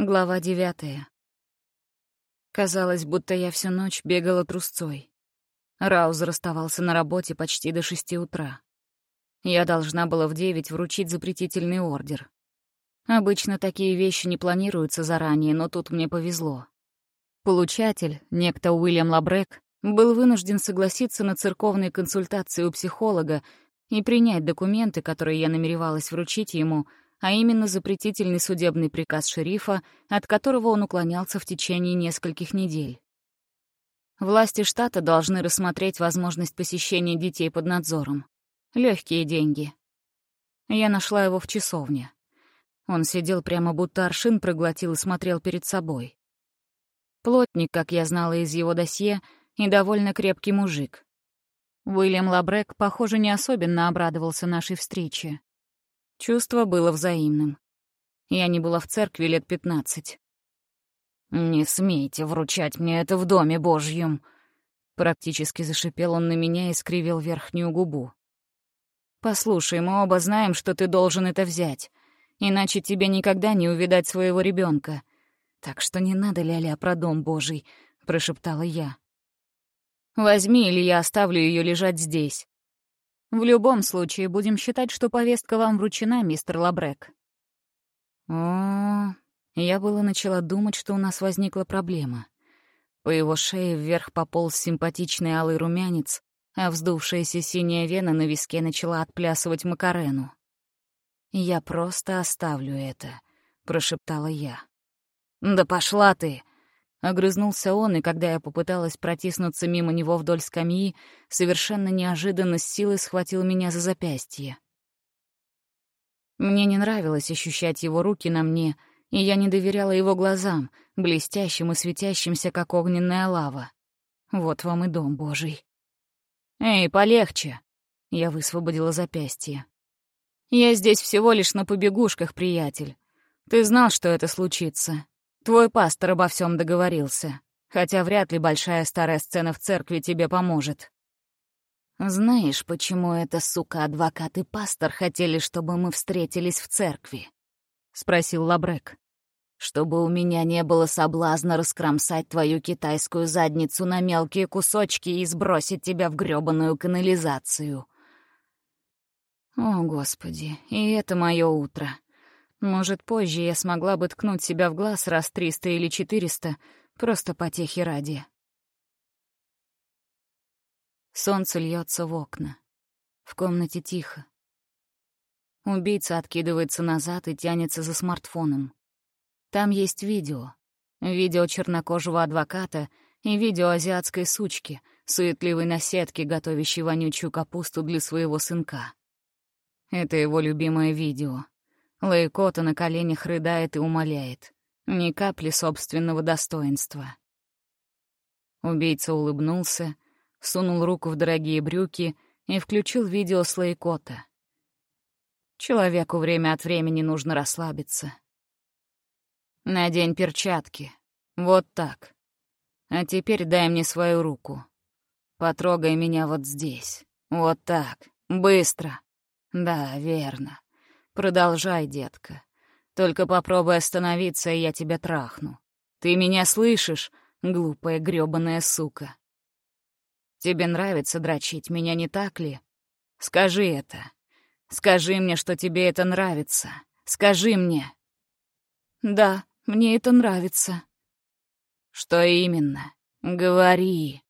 Глава девятая. Казалось, будто я всю ночь бегала трусцой. Раузер оставался на работе почти до шести утра. Я должна была в девять вручить запретительный ордер. Обычно такие вещи не планируются заранее, но тут мне повезло. Получатель, некто Уильям Лабрек, был вынужден согласиться на церковные консультации у психолога и принять документы, которые я намеревалась вручить ему — а именно запретительный судебный приказ шерифа, от которого он уклонялся в течение нескольких недель. Власти штата должны рассмотреть возможность посещения детей под надзором. Легкие деньги. Я нашла его в часовне. Он сидел прямо будто аршин проглотил и смотрел перед собой. Плотник, как я знала из его досье, и довольно крепкий мужик. Уильям Лабрек, похоже, не особенно обрадовался нашей встрече. Чувство было взаимным. Я не была в церкви лет пятнадцать. «Не смейте вручать мне это в доме Божьем!» Практически зашипел он на меня и скривил верхнюю губу. «Послушай, мы оба знаем, что ты должен это взять, иначе тебе никогда не увидать своего ребенка. Так что не надо ля-ля про дом Божий», — прошептала я. «Возьми, или я оставлю ее лежать здесь. В любом случае, будем считать, что повестка вам вручена, мистер Лабрек. О, я было начала думать, что у нас возникла проблема. По его шее вверх пополз симпатичный алый румянец, а вздувшаяся синяя вена на виске начала отплясывать Макарену. «Я просто оставлю это», — прошептала я. «Да пошла ты!» Огрызнулся он, и когда я попыталась протиснуться мимо него вдоль скамьи, совершенно неожиданно с силой схватил меня за запястье. Мне не нравилось ощущать его руки на мне, и я не доверяла его глазам, блестящим и светящимся, как огненная лава. Вот вам и дом божий. «Эй, полегче!» — я высвободила запястье. «Я здесь всего лишь на побегушках, приятель. Ты знал, что это случится. Твой пастор обо всем договорился, хотя вряд ли большая старая сцена в церкви тебе поможет. Знаешь, почему эта сука адвокат и пастор хотели, чтобы мы встретились в церкви? спросил Лабрек. Чтобы у меня не было соблазна раскромсать твою китайскую задницу на мелкие кусочки и сбросить тебя в грёбаную канализацию. О, Господи, и это мое утро. Может, позже я смогла бы ткнуть себя в глаз раз триста или четыреста, просто потехи ради. Солнце льется в окна. В комнате тихо. Убийца откидывается назад и тянется за смартфоном. Там есть видео. Видео чернокожего адвоката и видео азиатской сучки, суетливой наседки, готовящей вонючую капусту для своего сынка. Это его любимое видео — Лейкота на коленях рыдает и умоляет. Ни капли собственного достоинства. Убийца улыбнулся, сунул руку в дорогие брюки и включил видео с Лейкота. Человеку время от времени нужно расслабиться. Надень перчатки. Вот так. А теперь дай мне свою руку. Потрогай меня вот здесь. Вот так. Быстро. Да, верно. Продолжай, детка. Только попробуй остановиться, и я тебя трахну. Ты меня слышишь, глупая грёбаная сука? Тебе нравится дрочить меня, не так ли? Скажи это. Скажи мне, что тебе это нравится. Скажи мне. Да, мне это нравится. Что именно? Говори.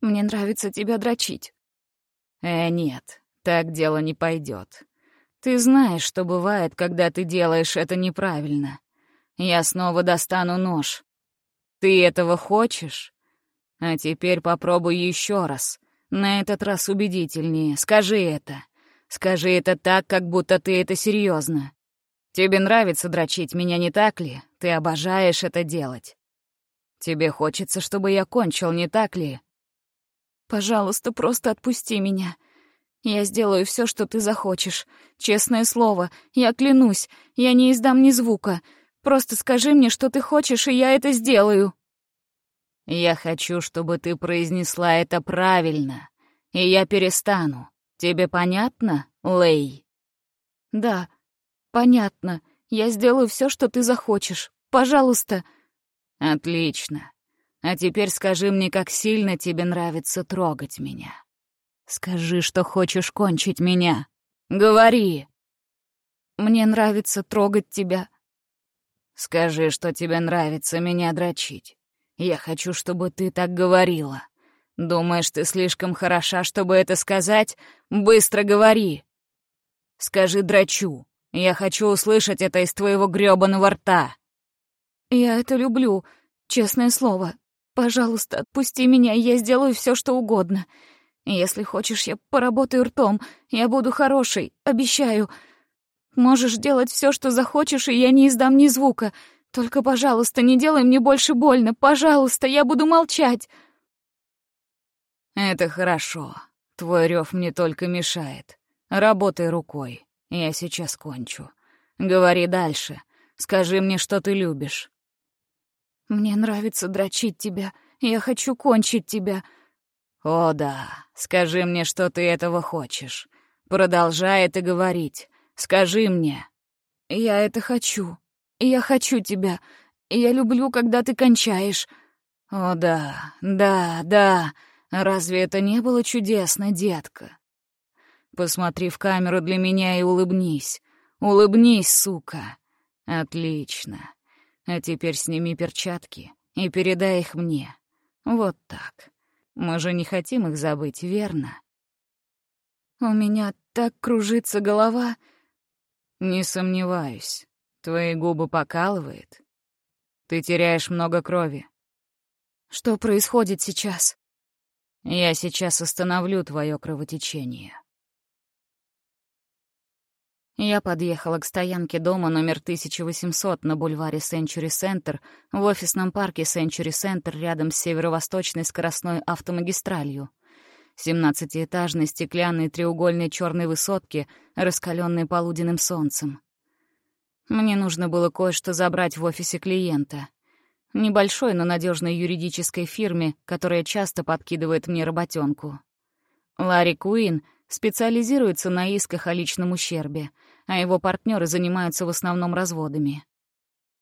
Мне нравится тебя дрочить. Э, нет, так дело не пойдет. Ты знаешь, что бывает, когда ты делаешь это неправильно. Я снова достану нож. Ты этого хочешь? А теперь попробуй еще раз. На этот раз убедительнее. Скажи это. Скажи это так, как будто ты это серьезно. Тебе нравится дрочить меня, не так ли? Ты обожаешь это делать. Тебе хочется, чтобы я кончил, не так ли? Пожалуйста, просто отпусти меня. Я сделаю все, что ты захочешь. Честное слово, я клянусь, я не издам ни звука. Просто скажи мне, что ты хочешь, и я это сделаю. Я хочу, чтобы ты произнесла это правильно, и я перестану. Тебе понятно, Лей? Да, понятно. Я сделаю все, что ты захочешь. Пожалуйста». «Отлично. А теперь скажи мне, как сильно тебе нравится трогать меня. Скажи, что хочешь кончить меня. Говори!» «Мне нравится трогать тебя». «Скажи, что тебе нравится меня дрочить. Я хочу, чтобы ты так говорила. Думаешь, ты слишком хороша, чтобы это сказать? Быстро говори!» «Скажи дрочу. Я хочу услышать это из твоего грёбаного рта». «Я это люблю, честное слово. Пожалуйста, отпусти меня, я сделаю все, что угодно. Если хочешь, я поработаю ртом. Я буду хорошей, обещаю. Можешь делать все, что захочешь, и я не издам ни звука. Только, пожалуйста, не делай мне больше больно. Пожалуйста, я буду молчать». «Это хорошо. Твой рев мне только мешает. Работай рукой. Я сейчас кончу. Говори дальше. Скажи мне, что ты любишь». «Мне нравится дрочить тебя. Я хочу кончить тебя». «О да, скажи мне, что ты этого хочешь. Продолжай это говорить. Скажи мне». «Я это хочу. Я хочу тебя. Я люблю, когда ты кончаешь». «О да, да, да. Разве это не было чудесно, детка? Посмотри в камеру для меня и улыбнись. Улыбнись, сука. Отлично. А теперь сними перчатки и передай их мне. Вот так. Мы же не хотим их забыть, верно? У меня так кружится голова. Не сомневаюсь. Твои губы покалывает. Ты теряешь много крови. Что происходит сейчас? Я сейчас остановлю твое кровотечение. Я подъехала к стоянке дома номер 1800 на бульваре Сенчури Центр в офисном парке Сенчури Центр рядом с северо-восточной скоростной автомагистралью. Семнадцатиэтажной стеклянной треугольной черной высотки, раскаленной полуденным солнцем. Мне нужно было кое-что забрать в офисе клиента. Небольшой, но надежной юридической фирме, которая часто подкидывает мне работенку. Ларри Куин специализируется на исках о личном ущербе — а его партнеры занимаются в основном разводами.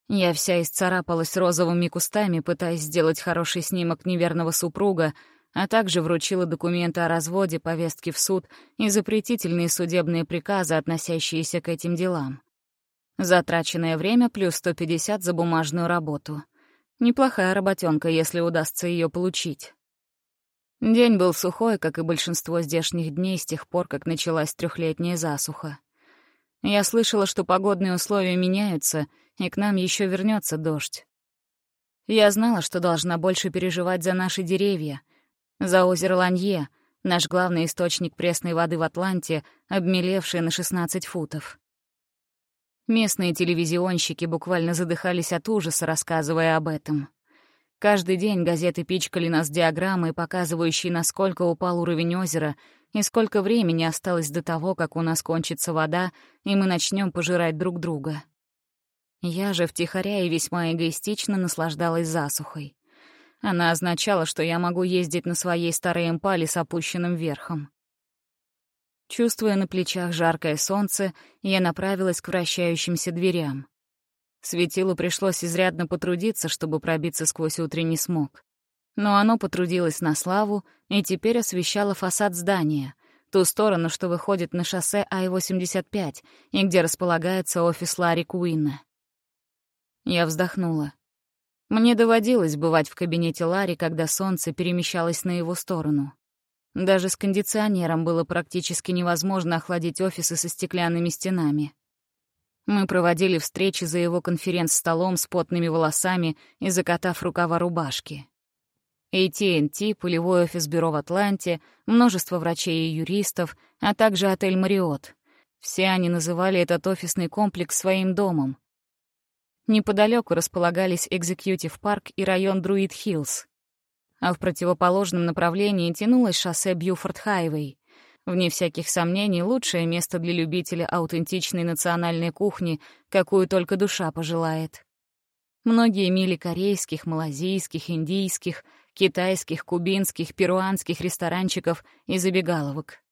Я вся исцарапалась розовыми кустами, пытаясь сделать хороший снимок неверного супруга, а также вручила документы о разводе, повестки в суд и запретительные судебные приказы, относящиеся к этим делам. Затраченное время плюс 150 за бумажную работу. Неплохая работенка, если удастся ее получить. День был сухой, как и большинство здешних дней с тех пор, как началась трехлетняя засуха. Я слышала, что погодные условия меняются, и к нам еще вернется дождь. Я знала, что должна больше переживать за наши деревья, за озеро Ланье, наш главный источник пресной воды в Атланте, обмелевший на 16 футов. Местные телевизионщики буквально задыхались от ужаса, рассказывая об этом. Каждый день газеты пичкали нас диаграммой, показывающей, насколько упал уровень озера и сколько времени осталось до того, как у нас кончится вода, и мы начнем пожирать друг друга. Я же втихаря и весьма эгоистично наслаждалась засухой. Она означала, что я могу ездить на своей старой эмпале с опущенным верхом. Чувствуя на плечах жаркое солнце, я направилась к вращающимся дверям. Светилу пришлось изрядно потрудиться, чтобы пробиться сквозь утренний смог. Но оно потрудилось на славу и теперь освещало фасад здания, ту сторону, что выходит на шоссе Ай-85 и где располагается офис Ларри Куинна. Я вздохнула. Мне доводилось бывать в кабинете Ларри, когда солнце перемещалось на его сторону. Даже с кондиционером было практически невозможно охладить офисы со стеклянными стенами. Мы проводили встречи за его конференц-столом с потными волосами и закатав рукава рубашки. AT&T, полевой офис бюро в Атланте, множество врачей и юристов, а также отель «Мариот». Все они называли этот офисный комплекс своим домом. Неподалеку располагались Экзекьютив парк и район Друид-Хиллз. А в противоположном направлении тянулось шоссе Бьюфорд-Хайвей. Вне всяких сомнений, лучшее место для любителя аутентичной национальной кухни, какую только душа пожелает. Многие мили корейских, малазийских, индийских, китайских, кубинских, перуанских ресторанчиков и забегаловок.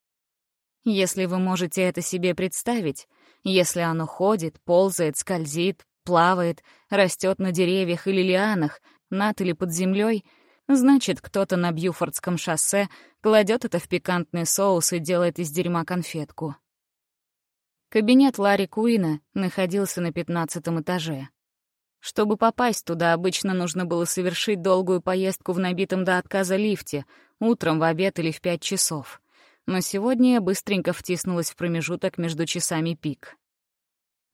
Если вы можете это себе представить, если оно ходит, ползает, скользит, плавает, растет на деревьях или лианах, над или под землей, значит, кто-то на Бьюфордском шоссе кладет это в пикантный соус и делает из дерьма конфетку. Кабинет Ларри Куина находился на пятнадцатом этаже. Чтобы попасть туда, обычно нужно было совершить долгую поездку в набитом до отказа лифте, утром, в обед или в пять часов. Но сегодня я быстренько втиснулась в промежуток между часами пик.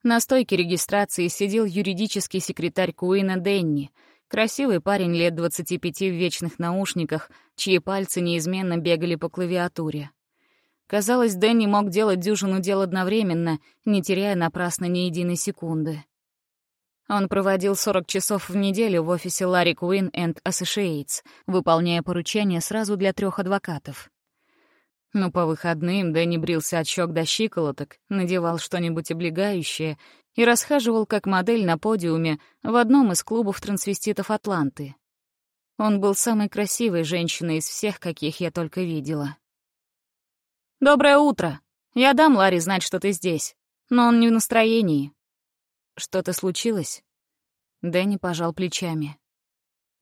На стойке регистрации сидел юридический секретарь Куина Денни, красивый парень лет 25 в вечных наушниках, чьи пальцы неизменно бегали по клавиатуре. Казалось, Дэнни мог делать дюжину дел одновременно, не теряя напрасно ни единой секунды. Он проводил 40 часов в неделю в офисе Ларри Куин энд Associates, выполняя поручения сразу для трех адвокатов. Но по выходным Дэнни брился от щек до щиколоток, надевал что-нибудь облегающее и расхаживал как модель на подиуме в одном из клубов трансвеститов Атланты. Он был самой красивой женщиной из всех, каких я только видела. «Доброе утро! Я дам Ларри знать, что ты здесь, но он не в настроении». «Что-то случилось?» Дэнни пожал плечами.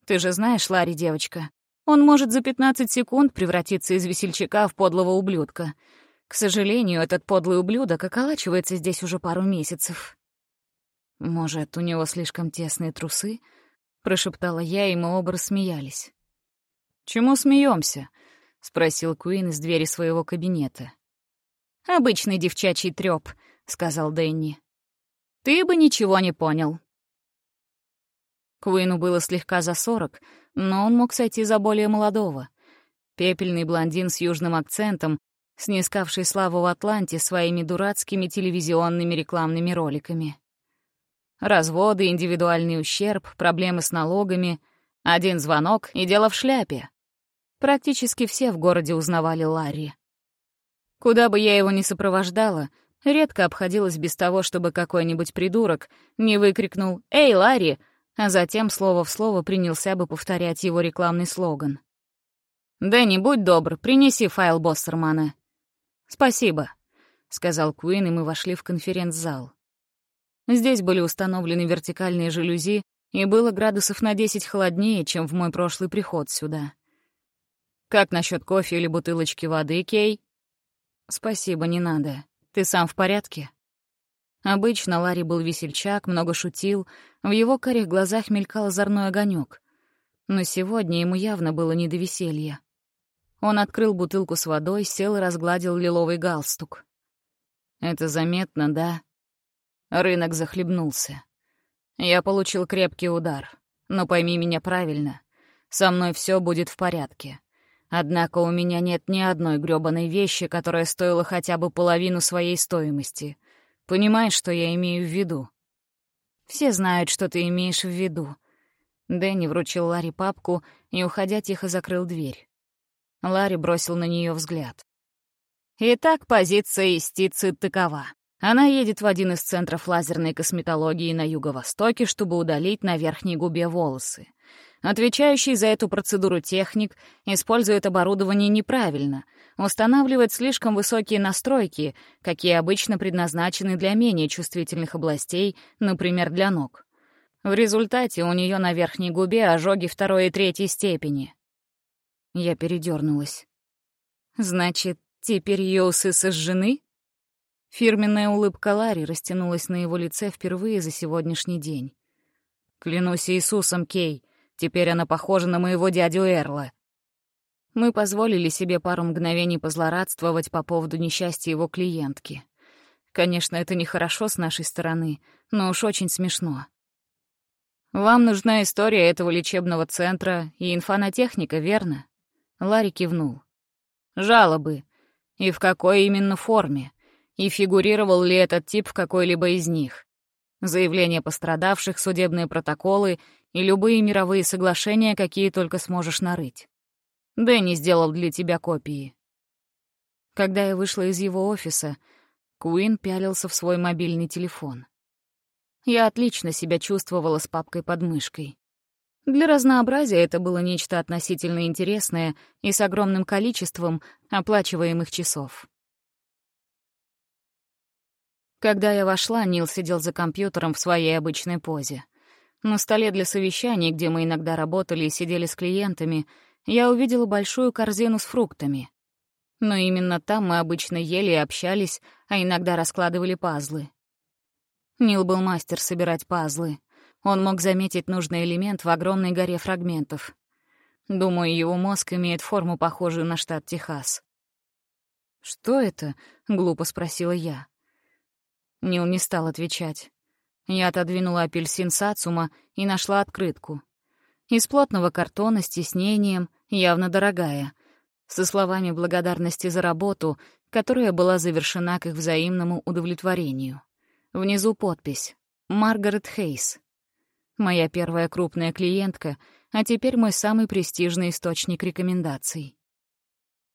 «Ты же знаешь, Ларри, девочка, он может за 15 секунд превратиться из весельчака в подлого ублюдка. К сожалению, этот подлый ублюдок околачивается здесь уже пару месяцев. «Может, у него слишком тесные трусы?» — прошептала я, и мы оба рассмеялись. «Чему смеемся? спросил Куин из двери своего кабинета. «Обычный девчачий трёп», — сказал Дэнни. «Ты бы ничего не понял». Куину было слегка за сорок, но он мог сойти за более молодого. Пепельный блондин с южным акцентом, снискавший славу в Атланте своими дурацкими телевизионными рекламными роликами. Разводы, индивидуальный ущерб, проблемы с налогами, один звонок и дело в шляпе. Практически все в городе узнавали Ларри. Куда бы я его ни сопровождала, редко обходилось без того, чтобы какой-нибудь придурок не выкрикнул «Эй, Ларри, а затем слово в слово принялся бы повторять его рекламный слоган. «Дэнни, будь добр, принеси файл Боссермана». «Спасибо», — сказал Куин, и мы вошли в конференц-зал. Здесь были установлены вертикальные жалюзи, и было градусов на 10 холоднее, чем в мой прошлый приход сюда. «Как насчет кофе или бутылочки воды, Кей?» «Спасибо, не надо. Ты сам в порядке?» Обычно Ларри был весельчак, много шутил, в его карих глазах мелькал озорной огонек. Но сегодня ему явно было не до веселья. Он открыл бутылку с водой, сел и разгладил лиловый галстук. «Это заметно, да?» Рынок захлебнулся. Я получил крепкий удар. Но пойми меня правильно. Со мной все будет в порядке. Однако у меня нет ни одной грёбаной вещи, которая стоила хотя бы половину своей стоимости — Понимаешь, что я имею в виду?» «Все знают, что ты имеешь в виду». Дэнни вручил Ларри папку и, уходя, тихо закрыл дверь. Ларри бросил на нее взгляд. Итак, позиция истицы такова. Она едет в один из центров лазерной косметологии на юго-востоке, чтобы удалить на верхней губе волосы. Отвечающий за эту процедуру техник использует оборудование неправильно — устанавливает слишком высокие настройки, какие обычно предназначены для менее чувствительных областей, например, для ног. В результате у нее на верхней губе ожоги второй и третьей степени. Я передернулась. «Значит, теперь ее усы сожжены?» Фирменная улыбка Ларри растянулась на его лице впервые за сегодняшний день. «Клянусь Иисусом, Кей, теперь она похожа на моего дядю Эрла. Мы позволили себе пару мгновений позлорадствовать по поводу несчастья его клиентки. Конечно, это нехорошо с нашей стороны, но уж очень смешно. «Вам нужна история этого лечебного центра и инфонотехника, верно?» Ларри кивнул. «Жалобы. И в какой именно форме? И фигурировал ли этот тип в какой-либо из них? Заявления пострадавших, судебные протоколы и любые мировые соглашения, какие только сможешь нарыть. Дэнни сделал для тебя копии». Когда я вышла из его офиса, Куин пялился в свой мобильный телефон. Я отлично себя чувствовала с папкой под мышкой. Для разнообразия это было нечто относительно интересное и с огромным количеством оплачиваемых часов. Когда я вошла, Нил сидел за компьютером в своей обычной позе. На столе для совещаний, где мы иногда работали и сидели с клиентами, я увидела большую корзину с фруктами. Но именно там мы обычно ели и общались, а иногда раскладывали пазлы. Нил был мастер собирать пазлы. Он мог заметить нужный элемент в огромной горе фрагментов. Думаю, его мозг имеет форму, похожую на штат Техас. «Что это?» — глупо спросила я. Нил не стал отвечать. Я отодвинула апельсин сацума и нашла открытку. Из плотного картона с тиснением, явно дорогая, со словами благодарности за работу, которая была завершена к их взаимному удовлетворению. Внизу подпись «Маргарет Хейс». Моя первая крупная клиентка, а теперь мой самый престижный источник рекомендаций.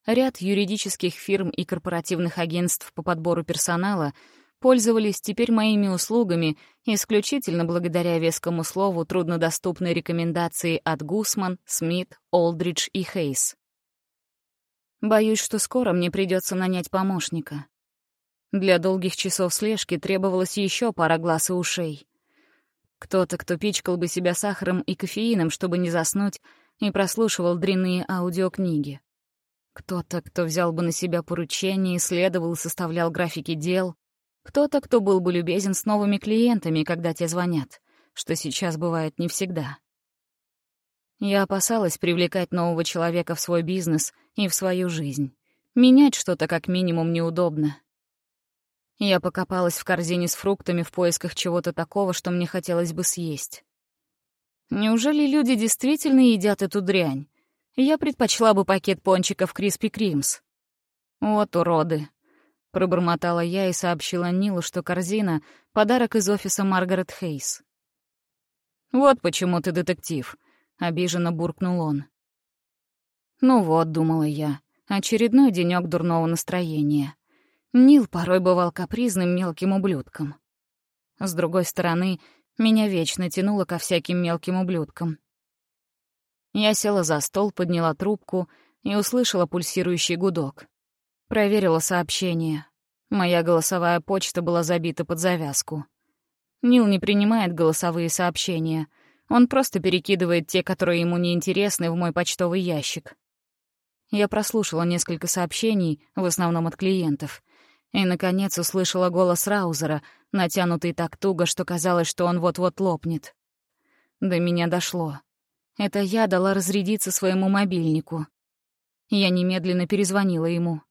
Ряд юридических фирм и корпоративных агентств по подбору персонала — пользовались теперь моими услугами исключительно благодаря вескому слову труднодоступной рекомендации от Гусман, Смит, Олдридж и Хейс. Боюсь, что скоро мне придется нанять помощника. Для долгих часов слежки требовалось еще пара глаз и ушей. Кто-то, кто пичкал бы себя сахаром и кофеином, чтобы не заснуть, и прослушивал дрянные аудиокниги. Кто-то, кто взял бы на себя поручение, исследовал и составлял графики дел, кто-то, кто был бы любезен с новыми клиентами, когда те звонят, что сейчас бывает не всегда. Я опасалась привлекать нового человека в свой бизнес и в свою жизнь. Менять что-то как минимум неудобно. Я покопалась в корзине с фруктами в поисках чего-то такого, что мне хотелось бы съесть. Неужели люди действительно едят эту дрянь? Я предпочла бы пакет пончиков Криспи Кримс. Вот уроды. Пробормотала я и сообщила Нилу, что корзина — подарок из офиса Маргарет Хейс. «Вот почему ты детектив», — обиженно буркнул он. «Ну вот», — думала я, — очередной денёк дурного настроения. Нил порой бывал капризным мелким ублюдком. С другой стороны, меня вечно тянуло ко всяким мелким ублюдкам. Я села за стол, подняла трубку и услышала пульсирующий гудок. Проверила сообщение. Моя голосовая почта была забита под завязку. Нил не принимает голосовые сообщения. Он просто перекидывает те, которые ему не интересны, в мой почтовый ящик. Я прослушала несколько сообщений, в основном от клиентов, и, наконец, услышала голос Раузера, натянутый так туго, что казалось, что он вот-вот лопнет. До меня дошло. Это я дала разрядиться своему мобильнику. Я немедленно перезвонила ему.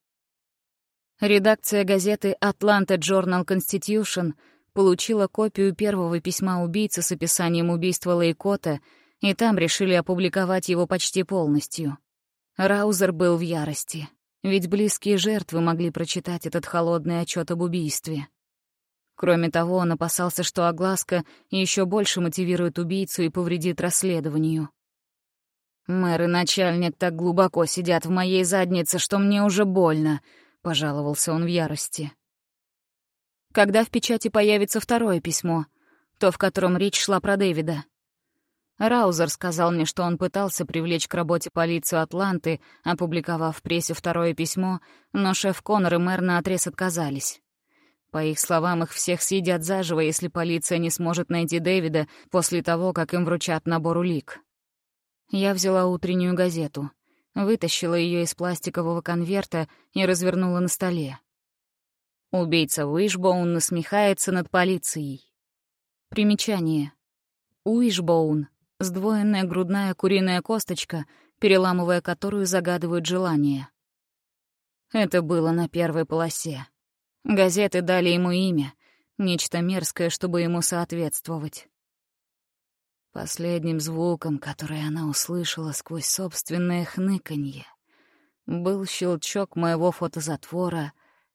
Редакция газеты «Атланта Journal Constitution» получила копию первого письма убийцы с описанием убийства Лейкота, и там решили опубликовать его почти полностью. Раузер был в ярости, ведь близкие жертвы могли прочитать этот холодный отчет об убийстве. Кроме того, он опасался, что огласка еще больше мотивирует убийцу и повредит расследованию. «Мэр и начальник так глубоко сидят в моей заднице, что мне уже больно», — пожаловался он в ярости. Когда в печати появится второе письмо, то, в котором речь шла про Дэвида. Раузер сказал мне, что он пытался привлечь к работе полицию Атланты, опубликовав в прессе второе письмо, но шеф Коннор и мэр наотрез отказались. По их словам, их всех съедят заживо, если полиция не сможет найти Дэвида после того, как им вручат набор улик. Я взяла утреннюю газету — вытащила ее из пластикового конверта и развернула на столе. Убийца Уишбоун насмехается над полицией. Примечание. Уишбоун — сдвоенная грудная куриная косточка, переламывая которую загадывают желание. Это было на первой полосе. Газеты дали ему имя, нечто мерзкое, чтобы ему соответствовать. Последним звуком, который она услышала сквозь собственное хныканье, был щелчок моего фотозатвора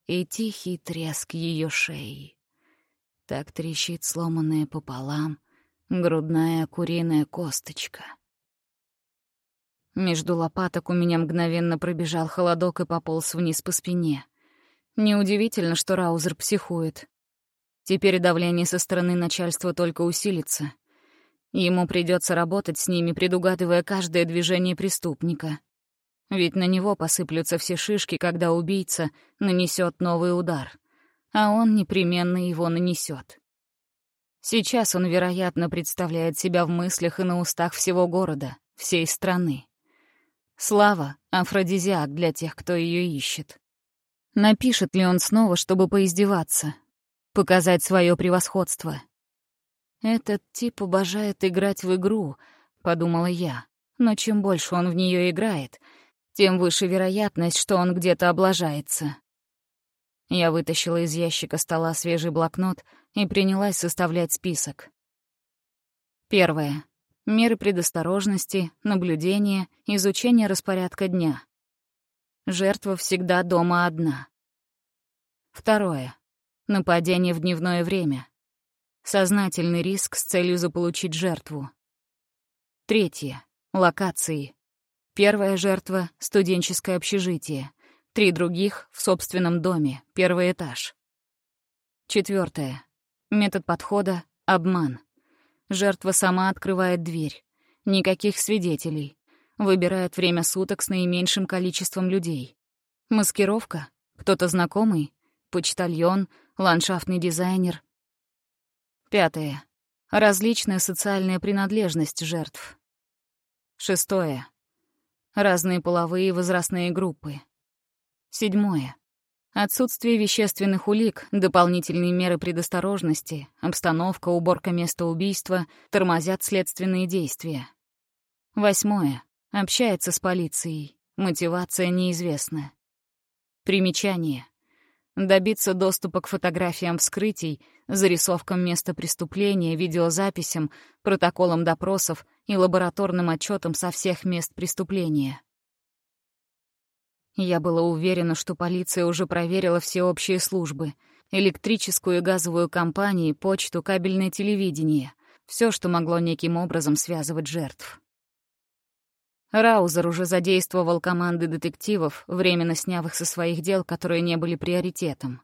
и тихий треск ее шеи. Так трещит сломанная пополам грудная куриная косточка. Между лопаток у меня мгновенно пробежал холодок и пополз вниз по спине. Неудивительно, что Раузер психует. Теперь давление со стороны начальства только усилится — Ему придется работать с ними, предугадывая каждое движение преступника. Ведь на него посыплются все шишки, когда убийца нанесет новый удар. а он непременно его нанесет. Сейчас он, вероятно, представляет себя в мыслях и на устах всего города, всей страны. Слава — афродизиак для тех, кто ее ищет. Напишет ли он снова, чтобы поиздеваться? Показать свое превосходство? «Этот тип обожает играть в игру», — подумала я. «Но чем больше он в нее играет, тем выше вероятность, что он где-то облажается». Я вытащила из ящика стола свежий блокнот и принялась составлять список. Первое. Меры предосторожности, наблюдение, изучение распорядка дня. Жертва всегда дома одна. Второе. Нападение в дневное время. Сознательный риск с целью заполучить жертву. Третье. Локации. Первая жертва — студенческое общежитие. Три других — в собственном доме, первый этаж. Четвертое. Метод подхода — обман. Жертва сама открывает дверь. Никаких свидетелей. Выбирает время суток с наименьшим количеством людей. Маскировка? Кто-то знакомый? Почтальон? Ландшафтный дизайнер? Пятое. Различная социальная принадлежность жертв. Шестое. Разные половые и возрастные группы. Седьмое. Отсутствие вещественных улик, дополнительные меры предосторожности, обстановка, уборка места убийства тормозят следственные действия. Восьмое. Общается с полицией. Мотивация неизвестна. Примечание. Добиться доступа к фотографиям вскрытий, зарисовкам места преступления, видеозаписям, протоколам допросов и лабораторным отчетам со всех мест преступления. Я была уверена, что полиция уже проверила все общие службы — электрическую и газовую компании, почту, кабельное телевидение — все, что могло неким образом связывать жертв. Раузер уже задействовал команды детективов, временно сняв их со своих дел, которые не были приоритетом.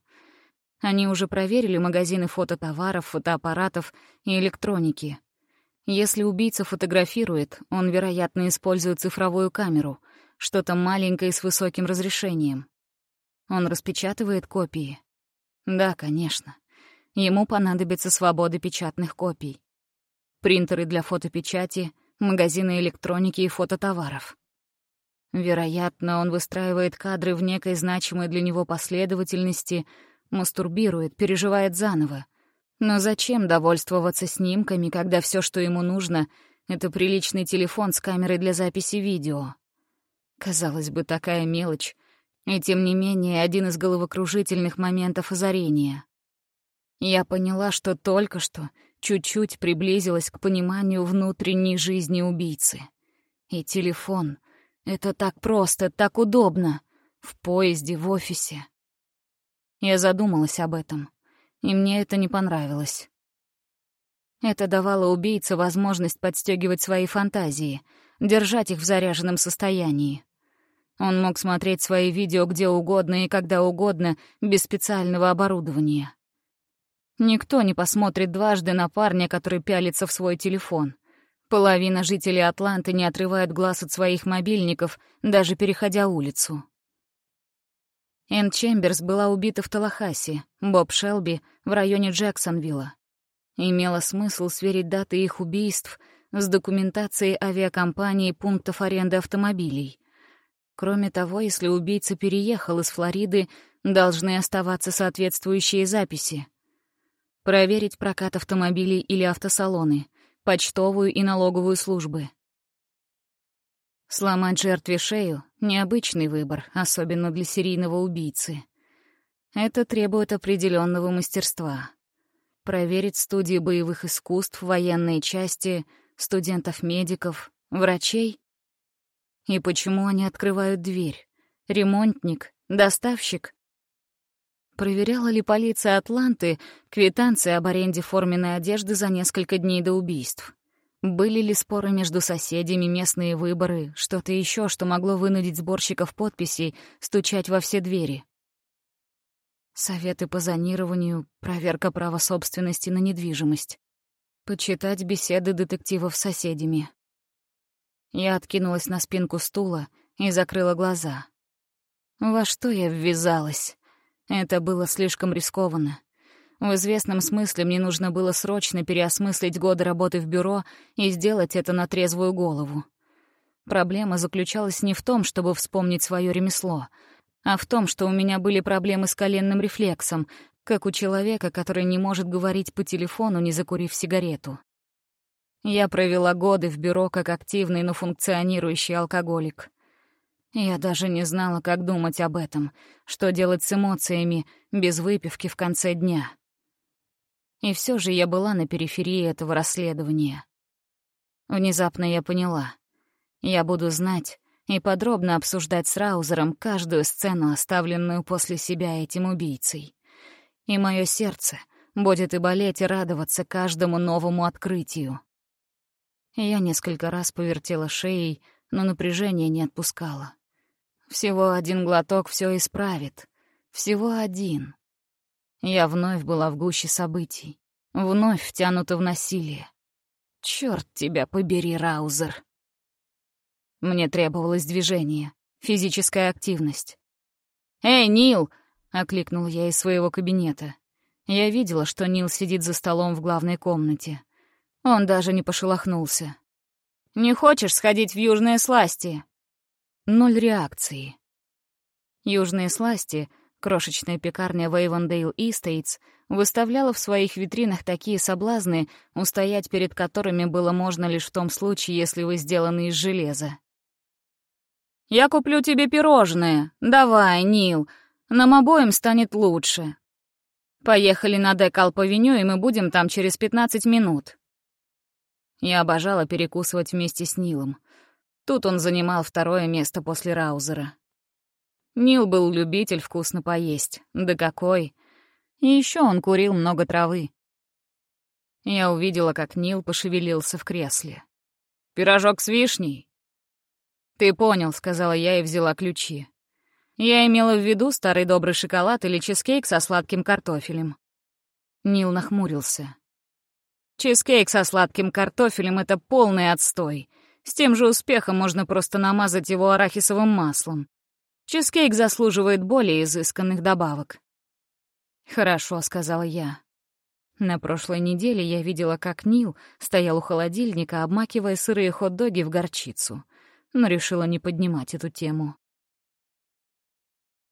Они уже проверили магазины фототоваров, фотоаппаратов и электроники. Если убийца фотографирует, он, вероятно, использует цифровую камеру, что-то маленькое с высоким разрешением. Он распечатывает копии. Да, конечно. Ему понадобится свобода печатных копий. Принтеры для фотопечати — магазины электроники и фототоваров. Вероятно, он выстраивает кадры в некой значимой для него последовательности, мастурбирует, переживает заново. Но зачем довольствоваться снимками, когда все, что ему нужно, — это приличный телефон с камерой для записи видео? Казалось бы, такая мелочь, и тем не менее один из головокружительных моментов озарения. Я поняла, что только что чуть-чуть приблизилась к пониманию внутренней жизни убийцы. И телефон — это так просто, так удобно. В поезде, в офисе. Я задумалась об этом, и мне это не понравилось. Это давало убийце возможность подстегивать свои фантазии, держать их в заряженном состоянии. Он мог смотреть свои видео где угодно и когда угодно, без специального оборудования. Никто не посмотрит дважды на парня, который пялится в свой телефон. Половина жителей Атланты не отрывает глаз от своих мобильников, даже переходя улицу. Энн Чемберс была убита в Талахасе, Боб Шелби — в районе Джексонвилла. Имело смысл сверить даты их убийств с документацией авиакомпании пунктов аренды автомобилей. Кроме того, если убийца переехал из Флориды, должны оставаться соответствующие записи. Проверить прокат автомобилей или автосалоны, почтовую и налоговую службы. Сломать жертве шею — необычный выбор, особенно для серийного убийцы. Это требует определенного мастерства. Проверить студии боевых искусств, военные части, студентов-медиков, врачей. И почему они открывают дверь? Ремонтник, доставщик Проверяла ли полиция Атланты квитанции об аренде форменной одежды за несколько дней до убийств? Были ли споры между соседями, местные выборы, что-то еще, что могло вынудить сборщиков подписей стучать во все двери? Советы по зонированию, проверка права собственности на недвижимость. Почитать беседы детективов с соседями. Я откинулась на спинку стула и закрыла глаза. Во что я ввязалась? Это было слишком рискованно. В известном смысле мне нужно было срочно переосмыслить годы работы в бюро и сделать это на трезвую голову. Проблема заключалась не в том, чтобы вспомнить свое ремесло, а в том, что у меня были проблемы с коленным рефлексом, как у человека, который не может говорить по телефону, не закурив сигарету. Я провела годы в бюро как активный, но функционирующий алкоголик. Я даже не знала, как думать об этом, что делать с эмоциями без выпивки в конце дня. И все же я была на периферии этого расследования. Внезапно я поняла. Я буду знать и подробно обсуждать с Раузером каждую сцену, оставленную после себя этим убийцей. И мое сердце будет и болеть, и радоваться каждому новому открытию. Я несколько раз повертела шеей, но напряжение не отпускало. Всего один глоток все исправит. Всего один. Я вновь была в гуще событий. Вновь втянута в насилие. Черт тебя побери, Раузер. Мне требовалось движение, физическая активность. «Эй, Нил!» — окликнул я из своего кабинета. Я видела, что Нил сидит за столом в главной комнате. Он даже не пошелохнулся. «Не хочешь сходить в южные сласти?» Ноль реакции. Южные сласти, крошечная пекарня в Эйвондейл Истейтс, выставляла в своих витринах такие соблазны, устоять перед которыми было можно лишь в том случае, если вы сделаны из железа. «Я куплю тебе пирожное. Давай, Нил. Нам обоим станет лучше. Поехали на Декалповеню, и мы будем там через пятнадцать минут». Я обожала перекусывать вместе с Нилом. Тут он занимал второе место после Раузера. Нил был любитель вкусно поесть. Да какой! И еще он курил много травы. Я увидела, как Нил пошевелился в кресле. «Пирожок с вишней?» «Ты понял», — сказала я и взяла ключи. Я имела в виду старый добрый шоколад или чизкейк со сладким картофелем. Нил нахмурился. Чизкейк со сладким картофелем — это полный отстой. С тем же успехом можно просто намазать его арахисовым маслом. Чизкейк заслуживает более изысканных добавок. «Хорошо», — сказала я. На прошлой неделе я видела, как Нил стоял у холодильника, обмакивая сырые хот-доги в горчицу, но решила не поднимать эту тему.